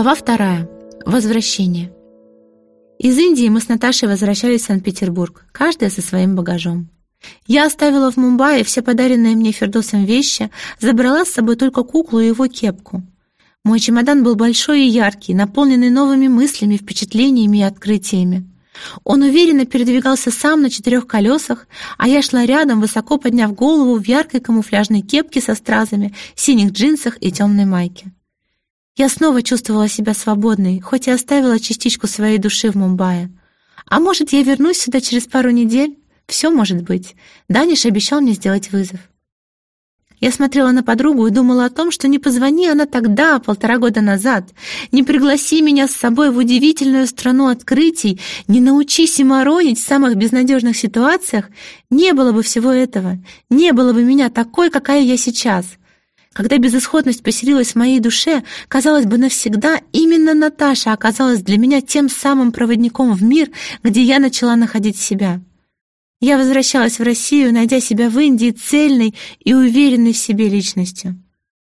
Глава вторая. Возвращение. Из Индии мы с Наташей возвращались в Санкт-Петербург, каждая со своим багажом. Я оставила в Мумбаи все подаренные мне Фердосом вещи, забрала с собой только куклу и его кепку. Мой чемодан был большой и яркий, наполненный новыми мыслями, впечатлениями и открытиями. Он уверенно передвигался сам на четырех колесах, а я шла рядом, высоко подняв голову в яркой камуфляжной кепке со стразами, синих джинсах и темной майке. Я снова чувствовала себя свободной, хоть и оставила частичку своей души в Мумбаи. А может, я вернусь сюда через пару недель? Все может быть. Даниш обещал мне сделать вызов. Я смотрела на подругу и думала о том, что не позвони она тогда, полтора года назад, не пригласи меня с собой в удивительную страну открытий, не научи симоронить в самых безнадежных ситуациях, не было бы всего этого, не было бы меня такой, какая я сейчас. Когда безысходность поселилась в моей душе, казалось бы, навсегда именно Наташа оказалась для меня тем самым проводником в мир, где я начала находить себя. Я возвращалась в Россию, найдя себя в Индии цельной и уверенной в себе личностью.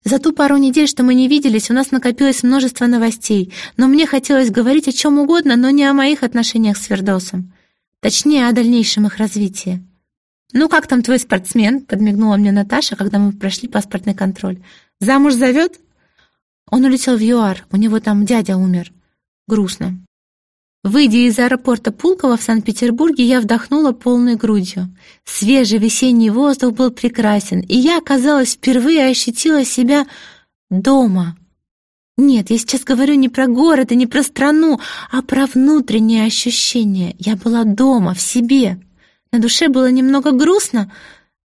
За ту пару недель, что мы не виделись, у нас накопилось множество новостей, но мне хотелось говорить о чем угодно, но не о моих отношениях с Фердосом. Точнее, о дальнейшем их развитии. «Ну, как там твой спортсмен?» — подмигнула мне Наташа, когда мы прошли паспортный контроль. «Замуж зовет?» Он улетел в ЮАР, у него там дядя умер. Грустно. Выйдя из аэропорта Пулково в Санкт-Петербурге, я вдохнула полной грудью. Свежий весенний воздух был прекрасен, и я, казалось, впервые ощутила себя дома. Нет, я сейчас говорю не про город и не про страну, а про внутреннее ощущение. Я была дома, в себе. На душе было немного грустно,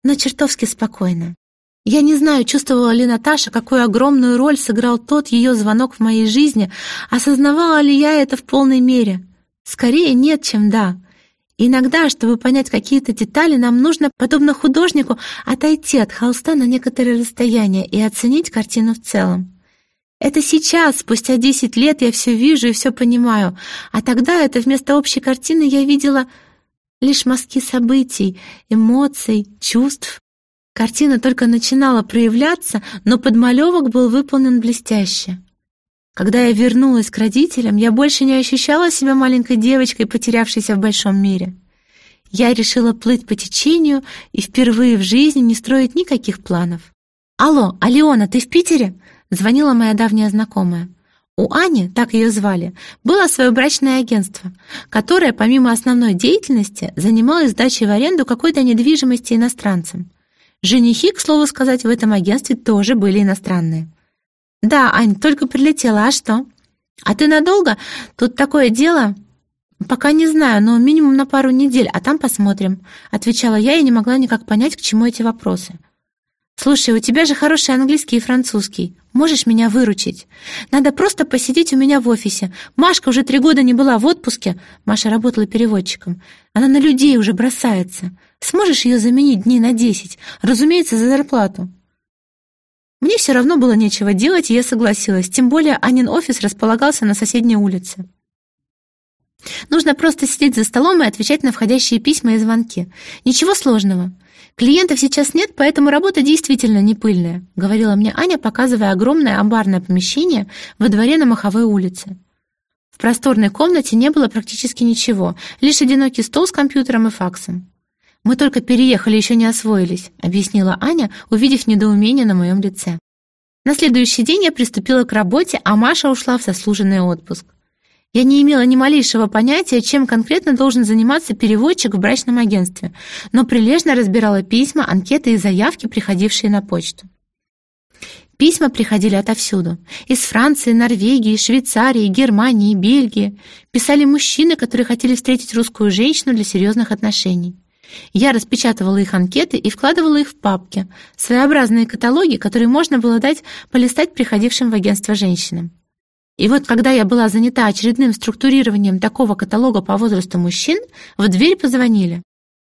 но чертовски спокойно. Я не знаю, чувствовала ли Наташа, какую огромную роль сыграл тот ее звонок в моей жизни, осознавала ли я это в полной мере. Скорее нет, чем да. Иногда, чтобы понять какие-то детали, нам нужно, подобно художнику, отойти от холста на некоторое расстояние и оценить картину в целом. Это сейчас, спустя десять лет, я все вижу и все понимаю, а тогда это вместо общей картины я видела лишь мазки событий, эмоций, чувств. Картина только начинала проявляться, но подмалевок был выполнен блестяще. Когда я вернулась к родителям, я больше не ощущала себя маленькой девочкой, потерявшейся в большом мире. Я решила плыть по течению и впервые в жизни не строить никаких планов. «Алло, Алиона, ты в Питере?» — звонила моя давняя знакомая. У Ани, так ее звали, было свое брачное агентство, которое, помимо основной деятельности, занималось сдачей в аренду какой-то недвижимости иностранцам. Женихи, к слову сказать, в этом агентстве тоже были иностранные. «Да, Ань, только прилетела, а что?» «А ты надолго? Тут такое дело...» «Пока не знаю, но минимум на пару недель, а там посмотрим», отвечала я и не могла никак понять, к чему эти вопросы. «Слушай, у тебя же хороший английский и французский. Можешь меня выручить? Надо просто посидеть у меня в офисе. Машка уже три года не была в отпуске. Маша работала переводчиком. Она на людей уже бросается. Сможешь ее заменить дней на десять? Разумеется, за зарплату». Мне все равно было нечего делать, и я согласилась. Тем более Анин офис располагался на соседней улице. Нужно просто сидеть за столом и отвечать на входящие письма и звонки. Ничего сложного. Клиентов сейчас нет, поэтому работа действительно не пыльная, говорила мне Аня, показывая огромное амбарное помещение во дворе на Маховой улице. В просторной комнате не было практически ничего, лишь одинокий стол с компьютером и факсом. Мы только переехали, еще не освоились, объяснила Аня, увидев недоумение на моем лице. На следующий день я приступила к работе, а Маша ушла в заслуженный отпуск. Я не имела ни малейшего понятия, чем конкретно должен заниматься переводчик в брачном агентстве, но прилежно разбирала письма, анкеты и заявки, приходившие на почту. Письма приходили отовсюду. Из Франции, Норвегии, Швейцарии, Германии, Бельгии. Писали мужчины, которые хотели встретить русскую женщину для серьезных отношений. Я распечатывала их анкеты и вкладывала их в папки, своеобразные каталоги, которые можно было дать полистать приходившим в агентство женщинам. И вот когда я была занята очередным структурированием такого каталога по возрасту мужчин, в дверь позвонили.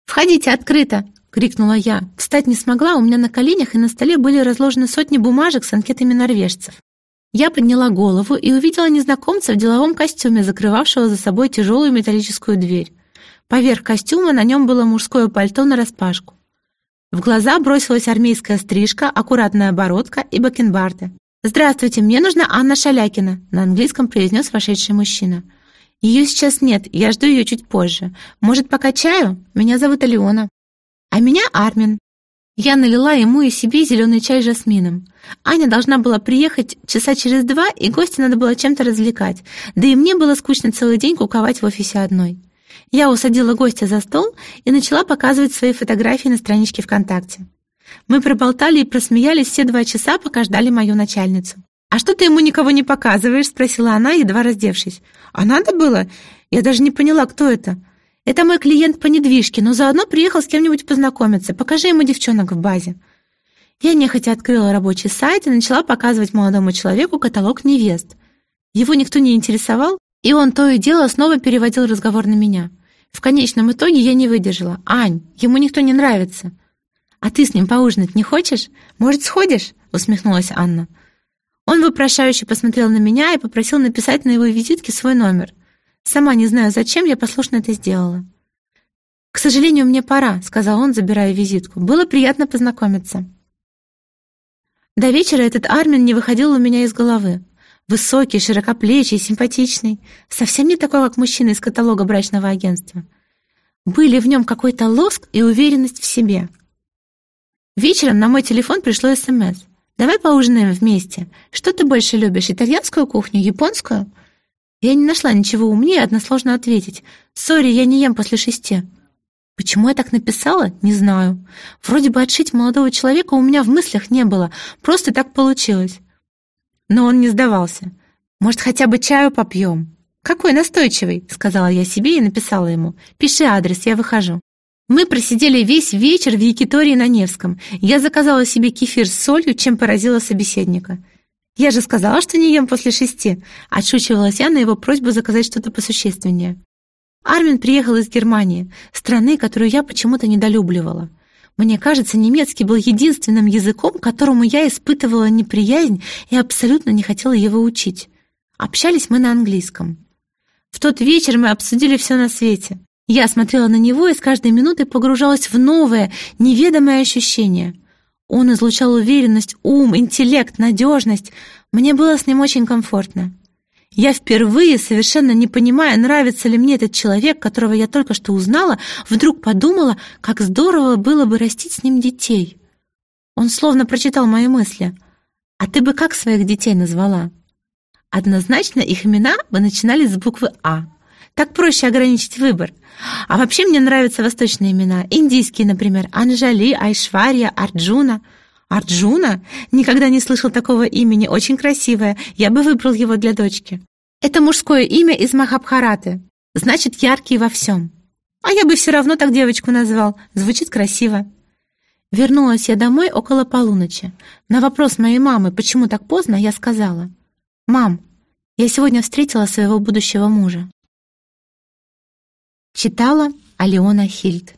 «Входите, открыто!» — крикнула я. Встать не смогла, у меня на коленях и на столе были разложены сотни бумажек с анкетами норвежцев. Я подняла голову и увидела незнакомца в деловом костюме, закрывавшего за собой тяжелую металлическую дверь. Поверх костюма на нем было мужское пальто нараспашку. В глаза бросилась армейская стрижка, аккуратная бородка и бакенбарды. «Здравствуйте, мне нужна Анна Шалякина», — на английском произнес вошедший мужчина. «Ее сейчас нет, я жду ее чуть позже. Может, пока чаю? Меня зовут Алиона». «А меня Армин». Я налила ему и себе зеленый чай с жасмином. Аня должна была приехать часа через два, и гостя надо было чем-то развлекать. Да и мне было скучно целый день куковать в офисе одной. Я усадила гостя за стол и начала показывать свои фотографии на страничке ВКонтакте. Мы проболтали и просмеялись все два часа, пока ждали мою начальницу. «А что ты ему никого не показываешь?» — спросила она, едва раздевшись. «А надо было? Я даже не поняла, кто это. Это мой клиент по недвижке, но заодно приехал с кем-нибудь познакомиться. Покажи ему девчонок в базе». Я нехотя открыла рабочий сайт и начала показывать молодому человеку каталог невест. Его никто не интересовал, и он то и дело снова переводил разговор на меня. В конечном итоге я не выдержала. «Ань, ему никто не нравится». «А ты с ним поужинать не хочешь? Может, сходишь?» — усмехнулась Анна. Он вопрошающе посмотрел на меня и попросил написать на его визитке свой номер. Сама не знаю, зачем, я послушно это сделала. «К сожалению, мне пора», — сказал он, забирая визитку. «Было приятно познакомиться». До вечера этот Армин не выходил у меня из головы. Высокий, широкоплечий, симпатичный. Совсем не такой, как мужчина из каталога брачного агентства. Были в нем какой-то лоск и уверенность в себе. Вечером на мой телефон пришло СМС. «Давай поужинаем вместе. Что ты больше любишь, итальянскую кухню, японскую?» Я не нашла ничего умнее односложно ответить. «Сори, я не ем после шести». Почему я так написала, не знаю. Вроде бы отшить молодого человека у меня в мыслях не было, просто так получилось. Но он не сдавался. «Может, хотя бы чаю попьем?» «Какой настойчивый», — сказала я себе и написала ему. «Пиши адрес, я выхожу». Мы просидели весь вечер в Якитории на Невском. Я заказала себе кефир с солью, чем поразила собеседника. «Я же сказала, что не ем после шести», — отшучивалась я на его просьбу заказать что-то посущественнее. Армин приехал из Германии, страны, которую я почему-то недолюбливала. Мне кажется, немецкий был единственным языком, которому я испытывала неприязнь и абсолютно не хотела его учить. Общались мы на английском. В тот вечер мы обсудили все на свете. Я смотрела на него и с каждой минутой погружалась в новое, неведомое ощущение. Он излучал уверенность, ум, интеллект, надежность. Мне было с ним очень комфортно. Я впервые, совершенно не понимая, нравится ли мне этот человек, которого я только что узнала, вдруг подумала, как здорово было бы растить с ним детей. Он словно прочитал мои мысли. «А ты бы как своих детей назвала?» Однозначно их имена бы начинались с буквы «А». Так проще ограничить выбор. А вообще мне нравятся восточные имена. Индийские, например. Анжали, Айшвария, Арджуна. Арджуна? Никогда не слышал такого имени. Очень красивое. Я бы выбрал его для дочки. Это мужское имя из Махабхараты. Значит, яркий во всем. А я бы все равно так девочку назвал. Звучит красиво. Вернулась я домой около полуночи. На вопрос моей мамы, почему так поздно, я сказала. «Мам, я сегодня встретила своего будущего мужа». Читала Алиона Хильд